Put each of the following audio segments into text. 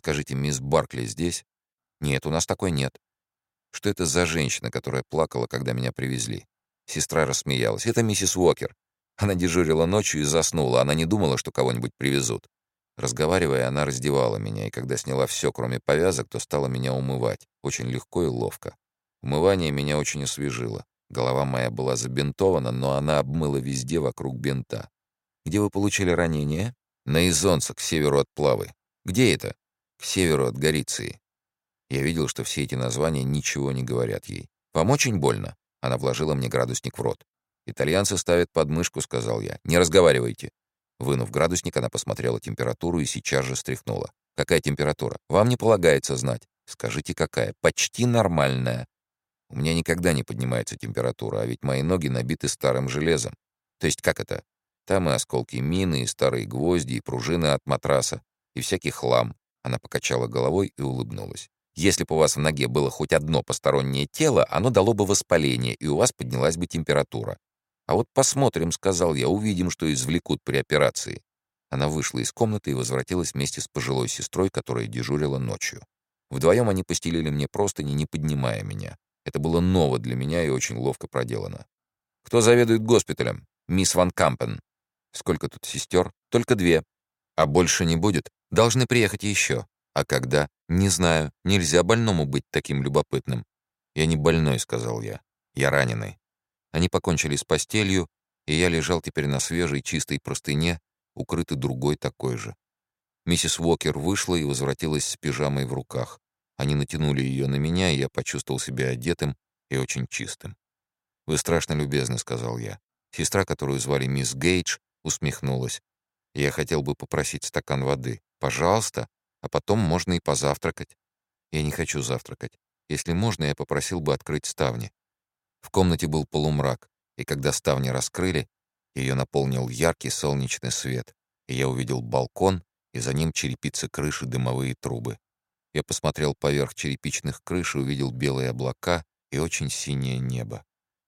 Скажите, мисс Баркли здесь? Нет, у нас такой нет. Что это за женщина, которая плакала, когда меня привезли? Сестра рассмеялась. Это миссис Уокер. Она дежурила ночью и заснула. Она не думала, что кого-нибудь привезут. Разговаривая, она раздевала меня, и когда сняла все, кроме повязок, то стала меня умывать. Очень легко и ловко. Умывание меня очень освежило. Голова моя была забинтована, но она обмыла везде вокруг бинта. «Где вы получили ранение?» «На Изонце, к северу от Плавы». «Где это?» «К северу от Гориции». Я видел, что все эти названия ничего не говорят ей. «Вам очень больно?» Она вложила мне градусник в рот. «Итальянцы ставят подмышку», — сказал я. «Не разговаривайте». Вынув градусник, она посмотрела температуру и сейчас же стряхнула. «Какая температура? Вам не полагается знать». «Скажите, какая?» «Почти нормальная». У меня никогда не поднимается температура, а ведь мои ноги набиты старым железом. То есть как это? Там и осколки мины, и старые гвозди, и пружины от матраса, и всякий хлам. Она покачала головой и улыбнулась. Если бы у вас в ноге было хоть одно постороннее тело, оно дало бы воспаление, и у вас поднялась бы температура. А вот посмотрим, — сказал я, — увидим, что извлекут при операции. Она вышла из комнаты и возвратилась вместе с пожилой сестрой, которая дежурила ночью. Вдвоем они постелили мне простыни, не поднимая меня. Это было ново для меня и очень ловко проделано. «Кто заведует госпиталем?» «Мисс Ван Кампен». «Сколько тут сестер?» «Только две». «А больше не будет? Должны приехать еще». «А когда?» «Не знаю. Нельзя больному быть таким любопытным». «Я не больной», — сказал я. «Я раненый». Они покончили с постелью, и я лежал теперь на свежей чистой простыне, укрытый другой такой же. Миссис Уокер вышла и возвратилась с пижамой в руках. Они натянули ее на меня, и я почувствовал себя одетым и очень чистым. «Вы страшно любезны», — сказал я. Сестра, которую звали мисс Гейдж, усмехнулась. «Я хотел бы попросить стакан воды. Пожалуйста, а потом можно и позавтракать». «Я не хочу завтракать. Если можно, я попросил бы открыть ставни». В комнате был полумрак, и когда ставни раскрыли, ее наполнил яркий солнечный свет, и я увидел балкон, и за ним черепицы крыши, дымовые трубы. Я посмотрел поверх черепичных крыш и увидел белые облака и очень синее небо.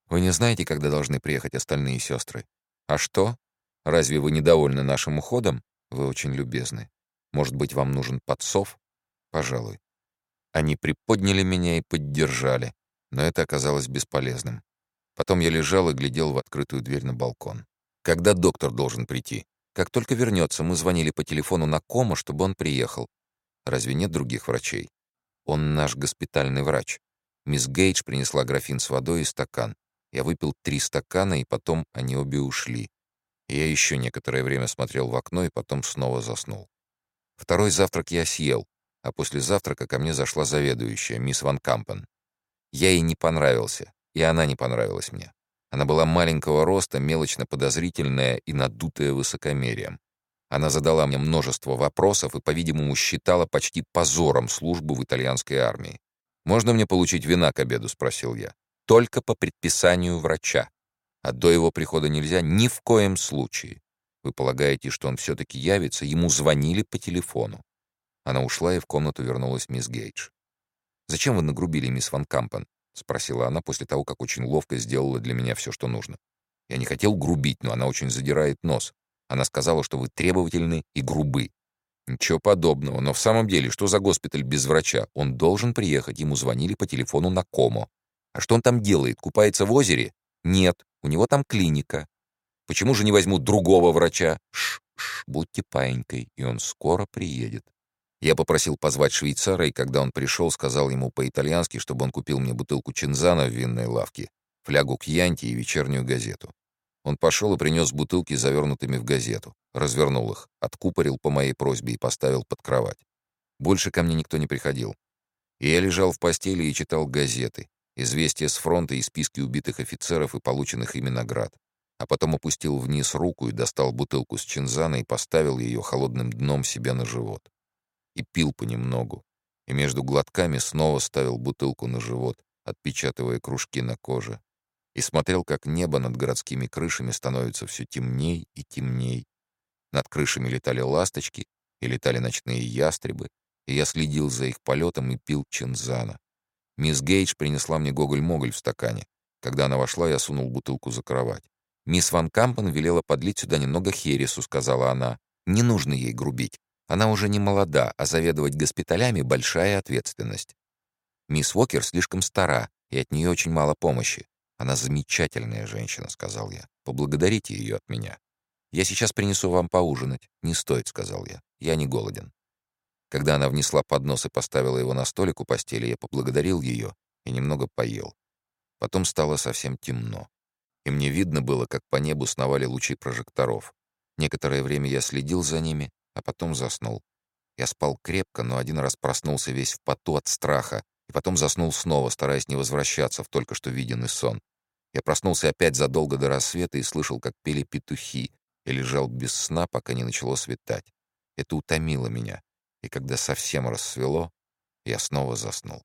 Вы не знаете, когда должны приехать остальные сестры? А что? Разве вы недовольны нашим уходом? Вы очень любезны. Может быть, вам нужен подсов? Пожалуй. Они приподняли меня и поддержали, но это оказалось бесполезным. Потом я лежал и глядел в открытую дверь на балкон. Когда доктор должен прийти? Как только вернется, мы звонили по телефону на Кома, чтобы он приехал. Разве нет других врачей? Он наш госпитальный врач. Мисс Гейдж принесла графин с водой и стакан. Я выпил три стакана, и потом они обе ушли. Я еще некоторое время смотрел в окно и потом снова заснул. Второй завтрак я съел, а после завтрака ко мне зашла заведующая, мисс Ван Кампен. Я ей не понравился, и она не понравилась мне. Она была маленького роста, мелочно подозрительная и надутая высокомерием. Она задала мне множество вопросов и, по-видимому, считала почти позором службу в итальянской армии. «Можно мне получить вина к обеду?» — спросил я. «Только по предписанию врача. А до его прихода нельзя ни в коем случае. Вы полагаете, что он все-таки явится? Ему звонили по телефону». Она ушла, и в комнату вернулась мисс Гейдж. «Зачем вы нагрубили мисс Ван Кампен?» — спросила она после того, как очень ловко сделала для меня все, что нужно. Я не хотел грубить, но она очень задирает нос. Она сказала, что вы требовательны и грубы. Ничего подобного. Но в самом деле, что за госпиталь без врача? Он должен приехать. Ему звонили по телефону на Комо. А что он там делает? Купается в озере? Нет, у него там клиника. Почему же не возьмут другого врача? Ш-ш, будьте паинькой, и он скоро приедет. Я попросил позвать швейцара, и когда он пришел, сказал ему по-итальянски, чтобы он купил мне бутылку чинзана в винной лавке, флягу кьянти и вечернюю газету. Он пошел и принес бутылки, завернутыми в газету, развернул их, откупорил по моей просьбе и поставил под кровать. Больше ко мне никто не приходил. И я лежал в постели и читал газеты, известия с фронта и списки убитых офицеров и полученных ими наград. А потом опустил вниз руку и достал бутылку с чинзана и поставил ее холодным дном себе на живот. И пил понемногу. И между глотками снова ставил бутылку на живот, отпечатывая кружки на коже и смотрел, как небо над городскими крышами становится все темней и темней. Над крышами летали ласточки и летали ночные ястребы, и я следил за их полетом и пил чинзана. Мисс Гейдж принесла мне гоголь-моголь в стакане. Когда она вошла, я сунул бутылку за кровать. «Мисс Ван Кампен велела подлить сюда немного хересу», — сказала она. «Не нужно ей грубить. Она уже не молода, а заведовать госпиталями — большая ответственность. Мисс Уокер слишком стара, и от нее очень мало помощи. Она замечательная женщина, — сказал я. Поблагодарите ее от меня. Я сейчас принесу вам поужинать. Не стоит, — сказал я. Я не голоден. Когда она внесла поднос и поставила его на столик у постели, я поблагодарил ее и немного поел. Потом стало совсем темно. И мне видно было, как по небу сновали лучи прожекторов. Некоторое время я следил за ними, а потом заснул. Я спал крепко, но один раз проснулся весь в поту от страха, и потом заснул снова, стараясь не возвращаться в только что виденный сон. Я проснулся опять задолго до рассвета и слышал, как пели петухи, и лежал без сна, пока не начало светать. Это утомило меня, и когда совсем рассвело, я снова заснул.